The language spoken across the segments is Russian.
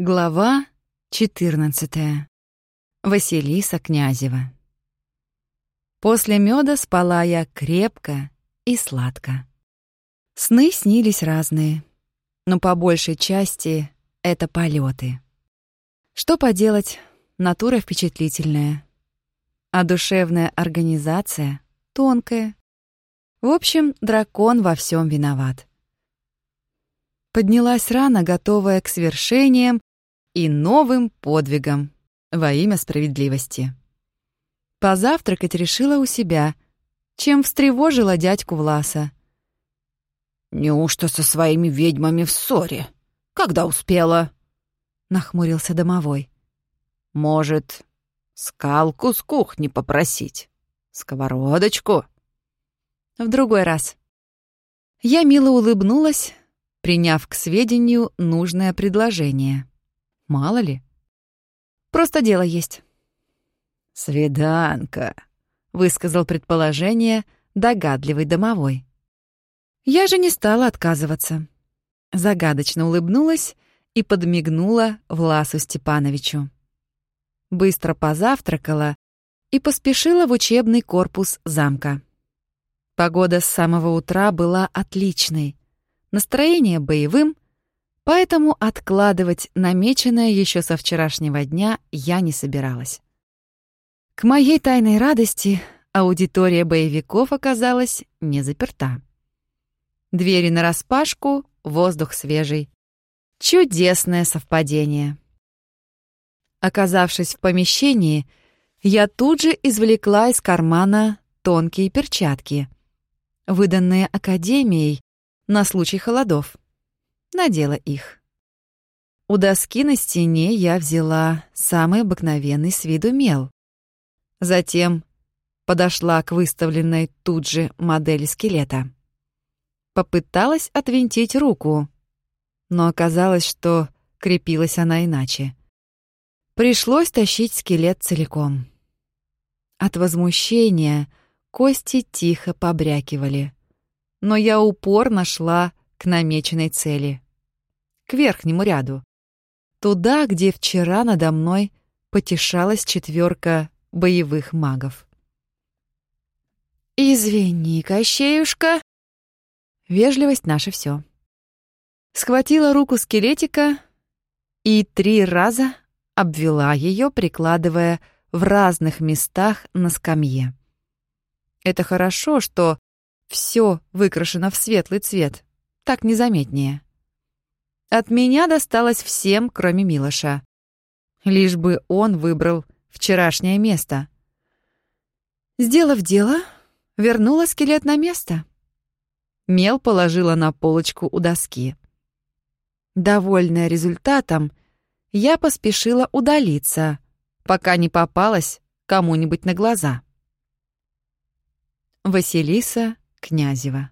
Глава 14. Василиса Князева. После меда спала я крепко и сладко. Сны снились разные, но по большей части это полеты. Что поделать, натура впечатлительная, а душевная организация тонкая. В общем, дракон во всем виноват. Поднялась рано, готовая к свершениям и новым подвигам во имя справедливости. Позавтракать решила у себя, чем встревожила дядьку Власа. «Неужто со своими ведьмами в ссоре? Когда успела?» — нахмурился домовой. «Может, скалку с кухни попросить? Сковородочку?» «В другой раз». Я мило улыбнулась, приняв к сведению нужное предложение. Мало ли. Просто дело есть. «Свиданка», — высказал предположение догадливый домовой. Я же не стала отказываться. Загадочно улыбнулась и подмигнула Власу Степановичу. Быстро позавтракала и поспешила в учебный корпус замка. Погода с самого утра была отличной, настроение боевым — Поэтому откладывать намеченное еще со вчерашнего дня я не собиралась. К моей тайной радости аудитория боевиков оказалась не заперта. Двери нараспашку, воздух свежий. Чудесное совпадение. Оказавшись в помещении, я тут же извлекла из кармана тонкие перчатки, выданные Академией на случай холодов надела их. У доски на стене я взяла самый обыкновенный с виду мел. Затем подошла к выставленной тут же модели скелета. Попыталась отвинтить руку, но оказалось, что крепилась она иначе. Пришлось тащить скелет целиком. От возмущения кости тихо побрякивали, но я упорно шла к намеченной цели. К верхнему ряду. Туда, где вчера надо мной потешалась четверка боевых магов. «Извини, Кощеюшка!» Вежливость наша все. Схватила руку скелетика и три раза обвела ее, прикладывая в разных местах на скамье. Это хорошо, что все выкрашено в светлый цвет, так незаметнее. От меня досталось всем, кроме Милоша. Лишь бы он выбрал вчерашнее место. Сделав дело, вернула скелет на место. Мел положила на полочку у доски. Довольная результатом, я поспешила удалиться, пока не попалась кому-нибудь на глаза. Василиса Князева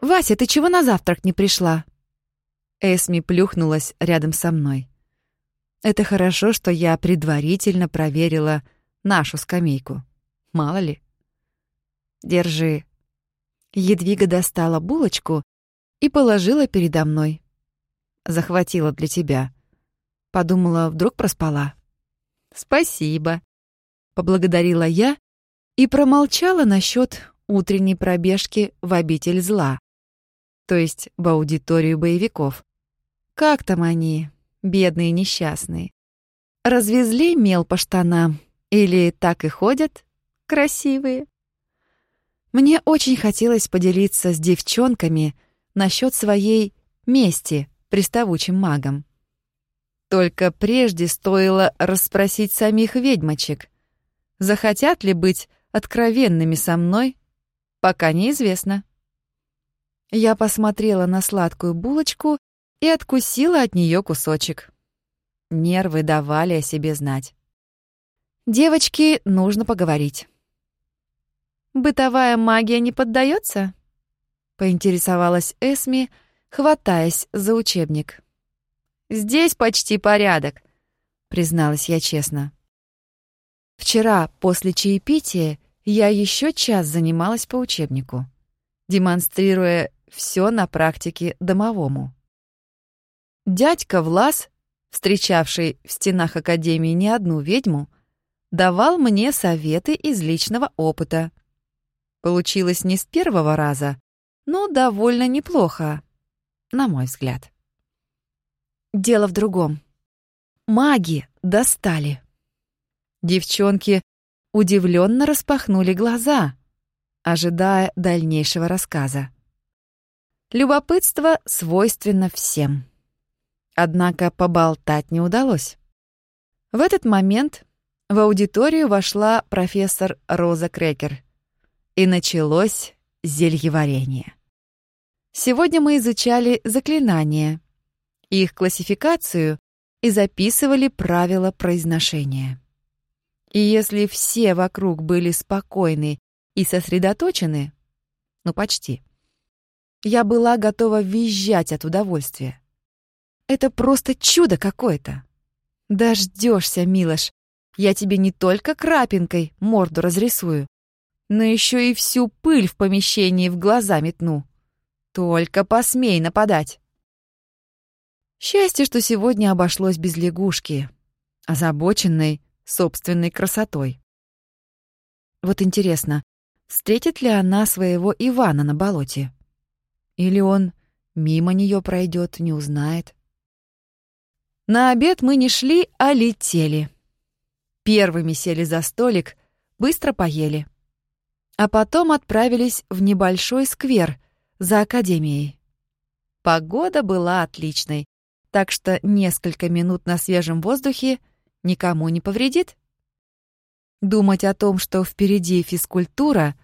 «Вася, ты чего на завтрак не пришла?» Эсми плюхнулась рядом со мной. Это хорошо, что я предварительно проверила нашу скамейку. Мало ли. Держи. Едвига достала булочку и положила передо мной. Захватила для тебя. Подумала, вдруг проспала. Спасибо. Поблагодарила я и промолчала насчет утренней пробежки в обитель зла то есть в аудиторию боевиков. Как там они, бедные несчастные? Развезли мел по штанам или так и ходят, красивые? Мне очень хотелось поделиться с девчонками насчет своей мести приставучим магом. Только прежде стоило расспросить самих ведьмочек. Захотят ли быть откровенными со мной, пока неизвестно. Я посмотрела на сладкую булочку и откусила от нее кусочек. Нервы давали о себе знать. «Девочки, нужно поговорить». «Бытовая магия не поддается? поинтересовалась Эсми, хватаясь за учебник. «Здесь почти порядок», — призналась я честно. Вчера, после чаепития, я еще час занималась по учебнику, демонстрируя все на практике домовому. Дядька Влас, встречавший в стенах Академии не одну ведьму, давал мне советы из личного опыта. Получилось не с первого раза, но довольно неплохо, на мой взгляд. Дело в другом. Маги достали. Девчонки удивленно распахнули глаза, ожидая дальнейшего рассказа. Любопытство свойственно всем. Однако поболтать не удалось. В этот момент в аудиторию вошла профессор Роза Крекер. И началось зельеварение. Сегодня мы изучали заклинания, их классификацию и записывали правила произношения. И если все вокруг были спокойны и сосредоточены, ну почти, я была готова визжать от удовольствия. Это просто чудо какое-то. Дождешься, Милош, я тебе не только крапинкой морду разрисую, но еще и всю пыль в помещении в глаза метну. Только посмей нападать. Счастье, что сегодня обошлось без лягушки, озабоченной собственной красотой. Вот интересно, встретит ли она своего Ивана на болоте? Или он мимо нее пройдет, не узнает? На обед мы не шли, а летели. Первыми сели за столик, быстро поели. А потом отправились в небольшой сквер за академией. Погода была отличной, так что несколько минут на свежем воздухе никому не повредит. Думать о том, что впереди физкультура,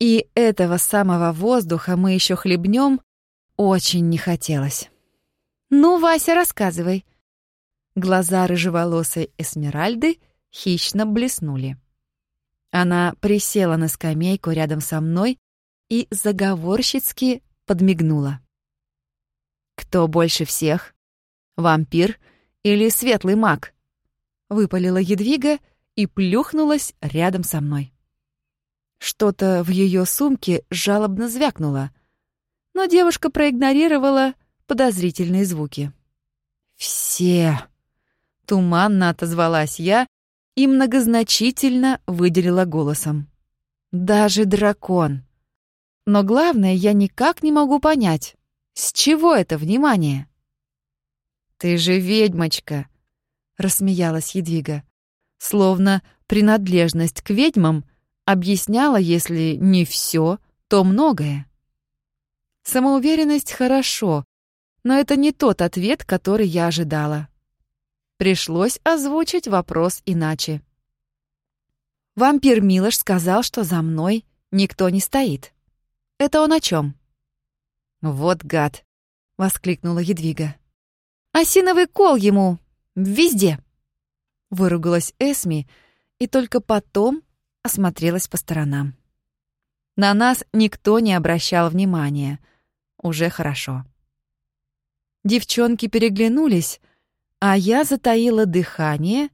и этого самого воздуха мы еще хлебнем, очень не хотелось. «Ну, Вася, рассказывай». Глаза рыжеволосой Эсмеральды хищно блеснули. Она присела на скамейку рядом со мной и заговорщицки подмигнула. «Кто больше всех?» Вампир или светлый маг?» Выпалила Едвига и плюхнулась рядом со мной. Что-то в ее сумке жалобно звякнуло, но девушка проигнорировала подозрительные звуки. «Все!» — туманно отозвалась я и многозначительно выделила голосом. «Даже дракон!» Но главное, я никак не могу понять, с чего это внимание? «Ты же ведьмочка!» — рассмеялась Едвига. Словно принадлежность к ведьмам объясняла, если не все, то многое. Самоуверенность хорошо, но это не тот ответ, который я ожидала. Пришлось озвучить вопрос иначе. Вампир Милош сказал, что за мной никто не стоит. Это он о чем? «Вот гад!» — воскликнула Едвига. Осиновый кол ему! Везде!» Выругалась Эсми и только потом осмотрелась по сторонам. На нас никто не обращал внимания. Уже хорошо. Девчонки переглянулись, а я затаила дыхание,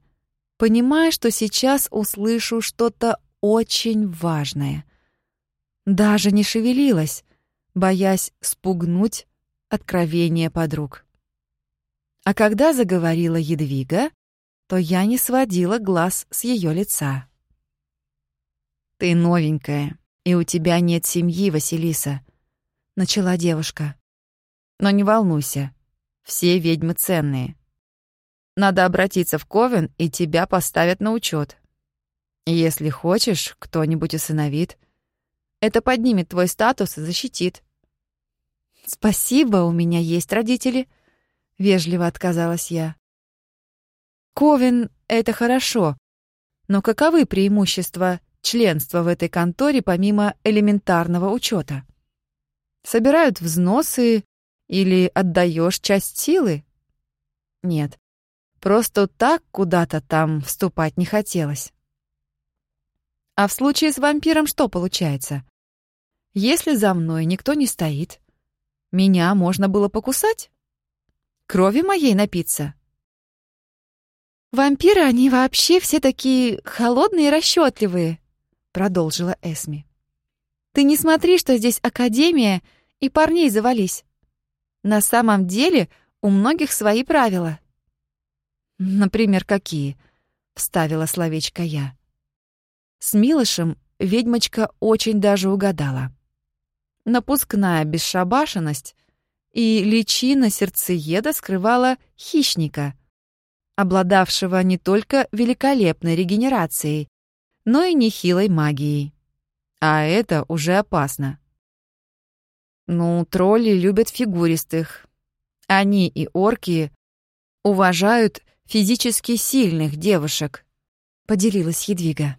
понимая, что сейчас услышу что-то очень важное. Даже не шевелилась, боясь спугнуть откровение подруг. А когда заговорила Едвига, то я не сводила глаз с ее лица. «Ты новенькая, и у тебя нет семьи, Василиса», — начала девушка. «Но не волнуйся, все ведьмы ценные. Надо обратиться в Ковен, и тебя поставят на учет. Если хочешь, кто-нибудь усыновит. Это поднимет твой статус и защитит». «Спасибо, у меня есть родители», —— вежливо отказалась я. «Ковен — это хорошо, но каковы преимущества членства в этой конторе помимо элементарного учета? Собирают взносы или отдаешь часть силы? Нет, просто так куда-то там вступать не хотелось. А в случае с вампиром что получается? Если за мной никто не стоит, меня можно было покусать? Крови моей напиться? «Вампиры, они вообще все такие холодные и расчетливые», — продолжила Эсми. «Ты не смотри, что здесь академия, и парней завались. На самом деле у многих свои правила. Например, какие? Вставила словечко я. С Милышем ведьмочка очень даже угадала. Напускная бесшабашенность и личина сердцееда скрывала хищника, обладавшего не только великолепной регенерацией, но и нехилой магией. А это уже опасно. Ну, тролли любят фигуристых. Они и орки уважают физически сильных девушек, поделилась Едвига.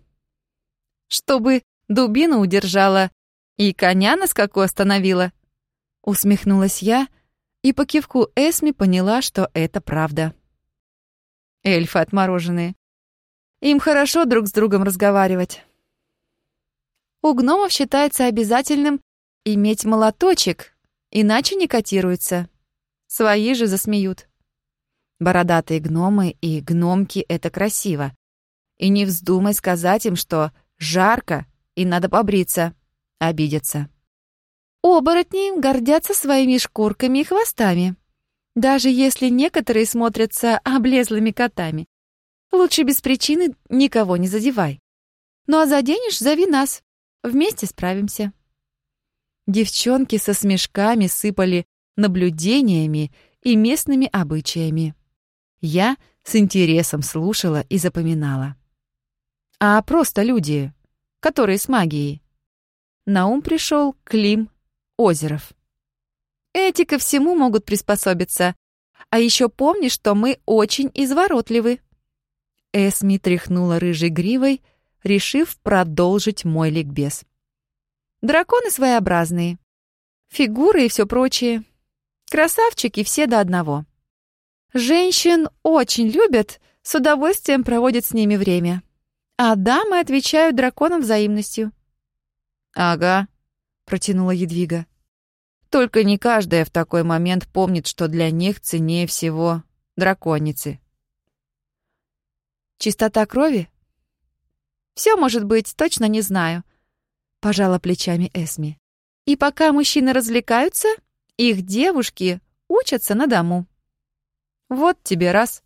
Чтобы дубину удержала и коня на скаку остановила, усмехнулась я и по кивку Эсми поняла, что это правда. Эльфы отмороженные. Им хорошо друг с другом разговаривать. У гномов считается обязательным иметь молоточек, иначе не котируется. Свои же засмеют. Бородатые гномы и гномки — это красиво. И не вздумай сказать им, что жарко и надо побриться. Обидятся. Оборотни гордятся своими шкурками и хвостами. Даже если некоторые смотрятся облезлыми котами. Лучше без причины никого не задевай. Ну а заденешь — зови нас. Вместе справимся. Девчонки со смешками сыпали наблюдениями и местными обычаями. Я с интересом слушала и запоминала. А просто люди, которые с магией. На ум пришел Клим Озеров. Эти ко всему могут приспособиться. А еще помни, что мы очень изворотливы. Эсми тряхнула рыжей гривой, решив продолжить мой ликбез. Драконы своеобразные. Фигуры и все прочее. Красавчики все до одного. Женщин очень любят, с удовольствием проводят с ними время. А дамы отвечают драконам взаимностью. «Ага», — протянула Едвига. «Только не каждая в такой момент помнит, что для них ценнее всего драконицы». «Чистота крови?» «Все может быть, точно не знаю», — пожала плечами Эсми. «И пока мужчины развлекаются, их девушки учатся на дому. Вот тебе раз.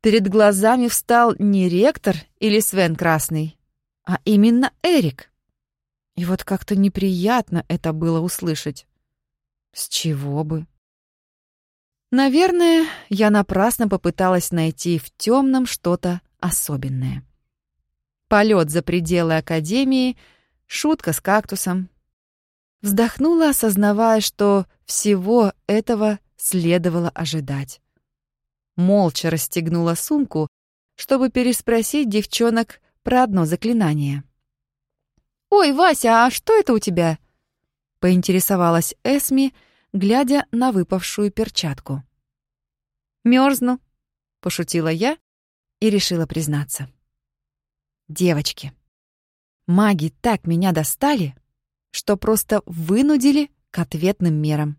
Перед глазами встал не ректор или Свен Красный, а именно Эрик. И вот как-то неприятно это было услышать. С чего бы? Наверное, я напрасно попыталась найти в темном что-то особенное. Полет за пределы Академии, шутка с кактусом, Вздохнула, осознавая, что всего этого следовало ожидать. Молча расстегнула сумку, чтобы переспросить девчонок про одно заклинание. «Ой, Вася, а что это у тебя?» — поинтересовалась Эсми, глядя на выпавшую перчатку. «Мёрзну», — пошутила я и решила признаться. «Девочки, маги так меня достали, что просто вынудили к ответным мерам.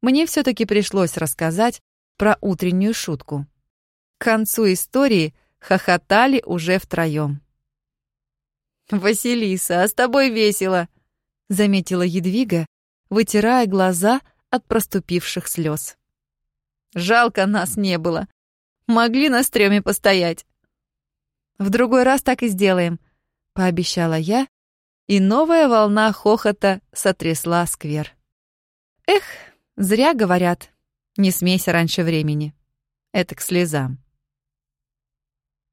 Мне все таки пришлось рассказать про утреннюю шутку. К концу истории хохотали уже втроем. «Василиса, а с тобой весело!» — заметила Едвига, вытирая глаза от проступивших слез. «Жалко нас не было. Могли на стреме постоять». «В другой раз так и сделаем», — пообещала я и новая волна хохота сотрясла сквер. Эх, зря говорят, не смейся раньше времени. Это к слезам.